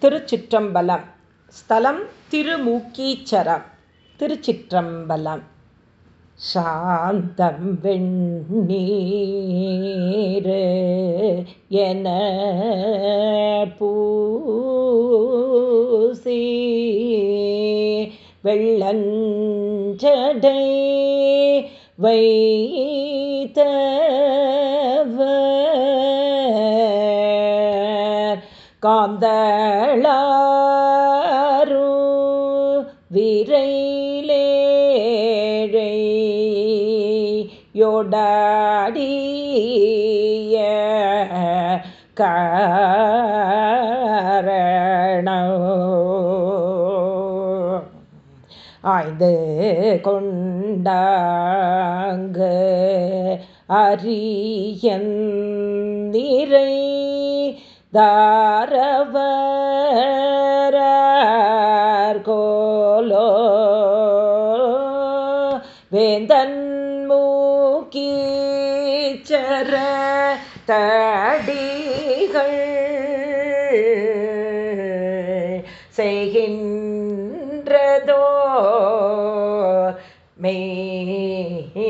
திருச்சிற்றம்பலம். ஸ்தலம் திருமூக்கீச்சரம். திருச்சிற்றம்பலம். சாந்தம் வெண்ணீர் என பூசி. வெள்ளஞ்சடை வைத்த காந்தளாரு விரைலேழை யோடாடிய காரணம். ஆய்ந்து கொண்டாங்கு அரியன் நிறை தாரவரார் கோலோ வேந்தன் மூக்கீச்சர தடிகள் செய்கின்றதோ மெய்மையே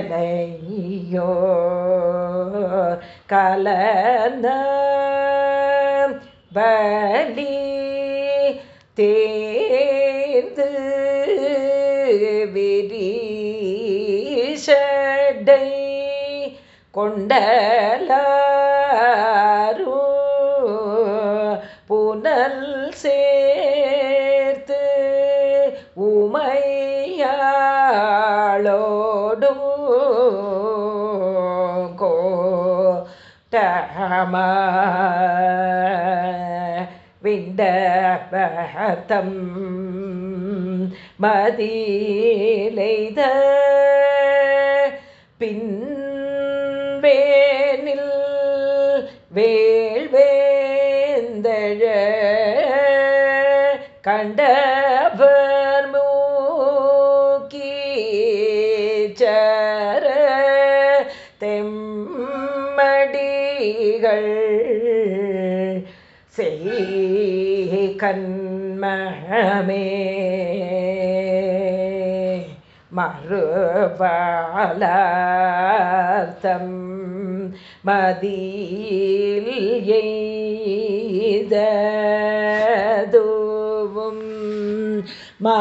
கலையோ கலந்த பலி தேர்ந்து விரிஷடை கொண்டலா கோட்டம விண்டபத்தம் மதிலைத பின்வேனில் வேள்வேந்தழ கண்ட தெம்மடிகள் செய் கண்மமே மறுபாலம் மதியில் எய்ததுவும் மா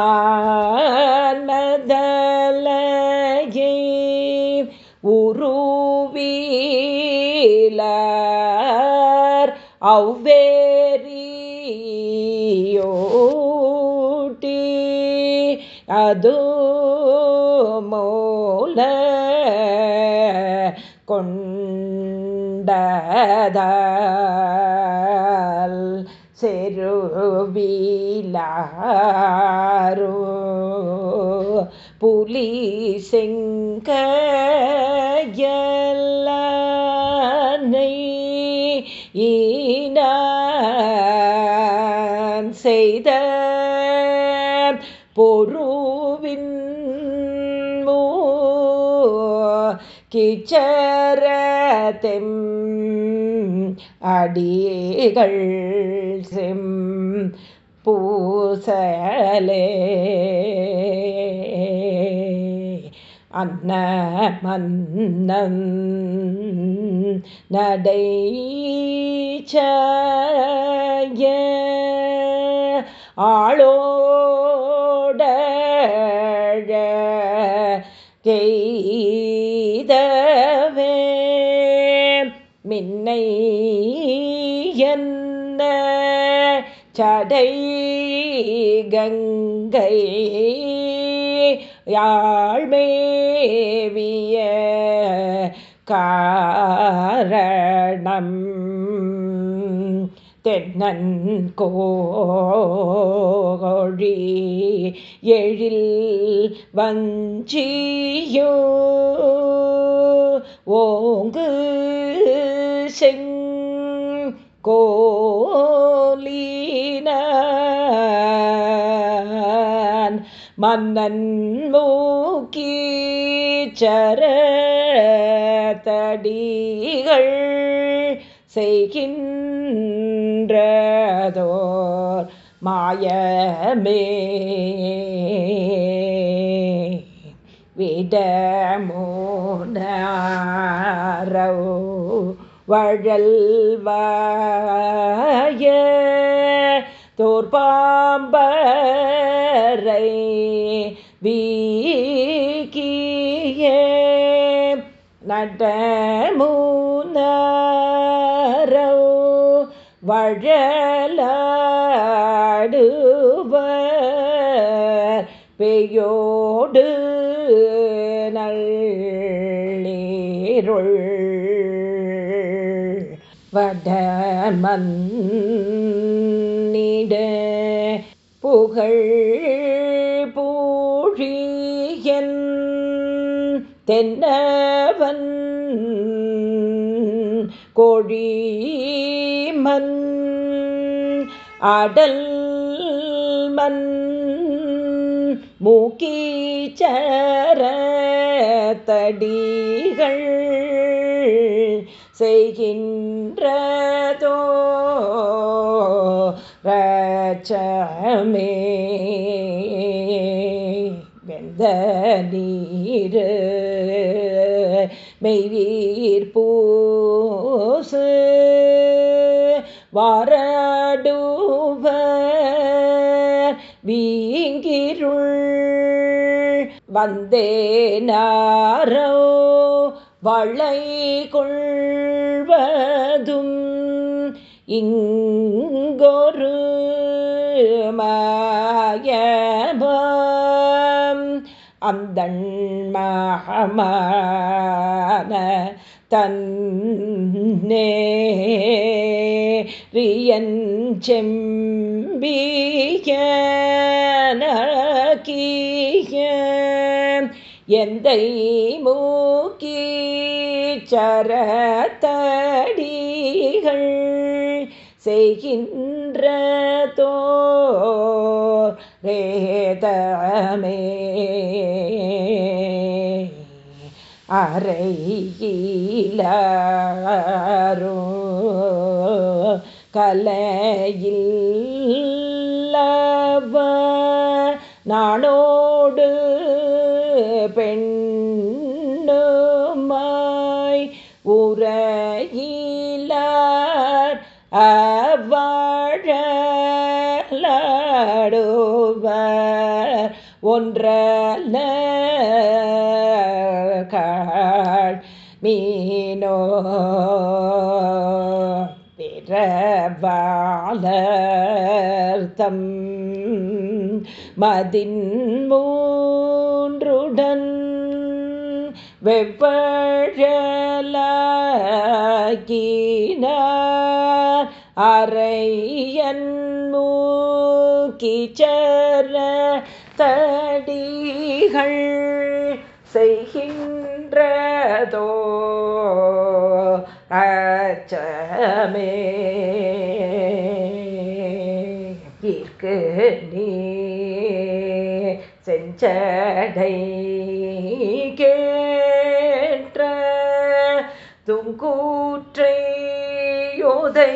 அது மூல கொண்டதால் செருவிலாரோ. புலி செங்கயல்லானை ஈனான் செய்த பொருவின் மூ கிச்சரதெம் அடிகள் செம் பூசலே. அன்ன மன்னன் நடைச்ச ஆளோ சடை என்ன சடை கங்கை யாழ்மேவிய காரணம்? தென்னன் கோழி எழில் வஞ்சியோ ஓங்கு செங்கோலீன மன்னன் மூக்கீச்சர தடிகள் செய்கின்றதோர் மாயமே. விடமோ விடமோனரோ வழல்வாய தோற்பாம்பரை வீக்கிய நடமுனரோ வழலாடுவர் பெயோடு நள்ளீருள். வடமன்னிட புகழ் பூழியன் தென்னவன் கோழிமன் அடல் மன் மூக்கீச்சர தடிகள் செய்கின்றதோ? ரச்சமே வெந்த நீர். மெய்வீர் பூசு. வாரடுவர். வீங்கிருள். வந்தேனாரோ வளை கொள்வதும் இங்கொரு மாயபம். அந்தண்மகமான தன்னே ரியன் செம்பிய எந்தை மூக்கீச்சரத்தடிகள் செய்கின்ற செய்கின்றதோ ரேதமே. அறையிலாரோ கலையில்லவ நானோடு பெண்ணுமாய் உரையிலார் அவ்வழலாடுவர் ஒன்றல்ல மீனோ பிறவாளர்த்தம் மதின் மூன்றுடன் வெவ்வழலாக்கினார் அறையன் மூக்கிச்சர தடிகள் செய்கின்றதோ? அச்சமே இருக்கு நீ செஞ்சடை கேற்ற துங்கூற்றை யோதை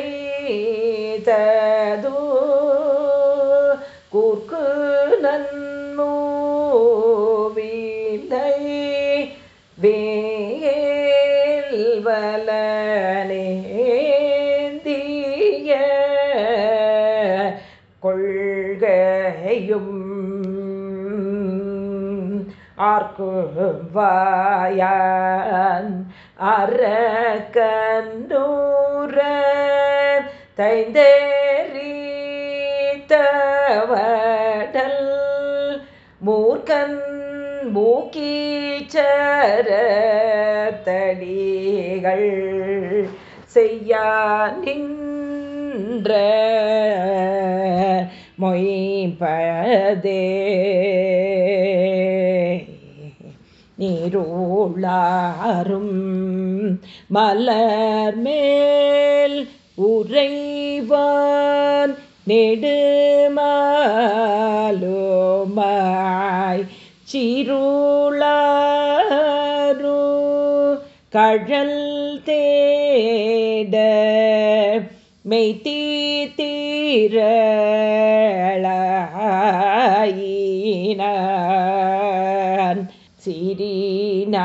தது கூர்க்கு நன்மூவிலை வே ஆர்க்குவாயான் அறக்கந்தூர தைந்தேரீத்தவடல் மூர்க்கன் மூக்கீச்சரத்தடிகள் செய்யா நின்ற மொய்பதே. நீரோளாரும் மலர் மேல் உறைவான் நெடுமாலோமாய் சிருளாரு கழல் தேட மெய்தீ தீரளாயினான் சிறீநாளங்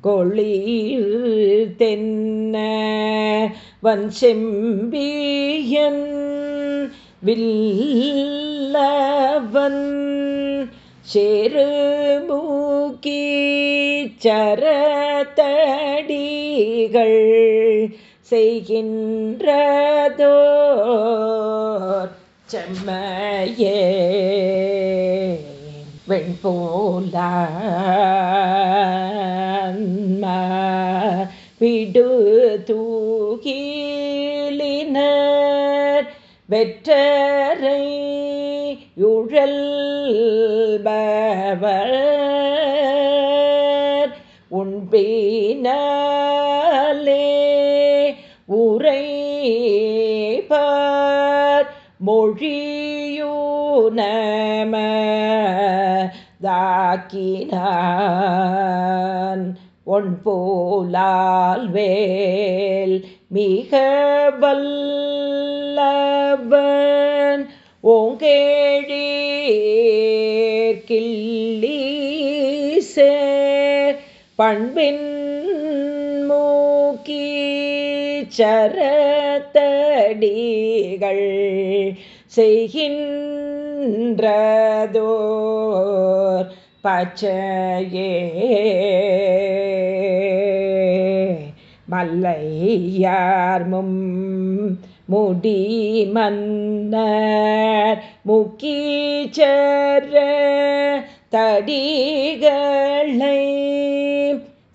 கொளிர் தென்ன வன் செம்பியன் வில்லவன் செருமூக்கி சரத்தடிகள் செய்கின்றதோ செம்மையே வெண்போல விடு தூகிலினர் வெற்றரை யுழல்பவர் உண்பினாலே தாக்கினான் ஒன் போலால் வேல் மிக வல்லவன். ஓங்கேழீர் பண்பின் மூக்கி சரத்தடிகள் செய்கின்றதோர். பச்சையே. மல்லையார்மும் முடி மன்னர் முக்கீச்சர தடிகளை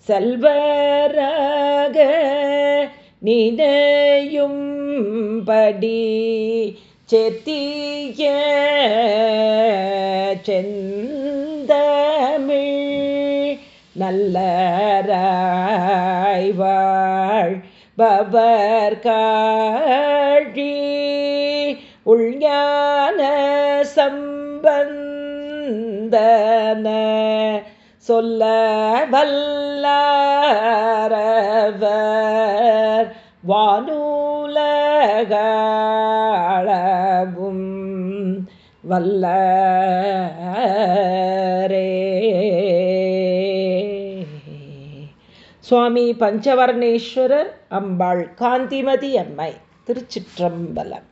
செல்வராக நினையும் படி செத்திய செந்தமிழ் நல்லராய்வாழ் பவர் காழி. உள்ஞான சம்பந்தன சொல்ல வல்லாரவர். வானூலகளவும் வல்ல சுவாமி பஞ்சவர்ணேஸ்வரர் அம்பாள் காந்திமதி அம்மை திருச்சிற்றம்பலம்.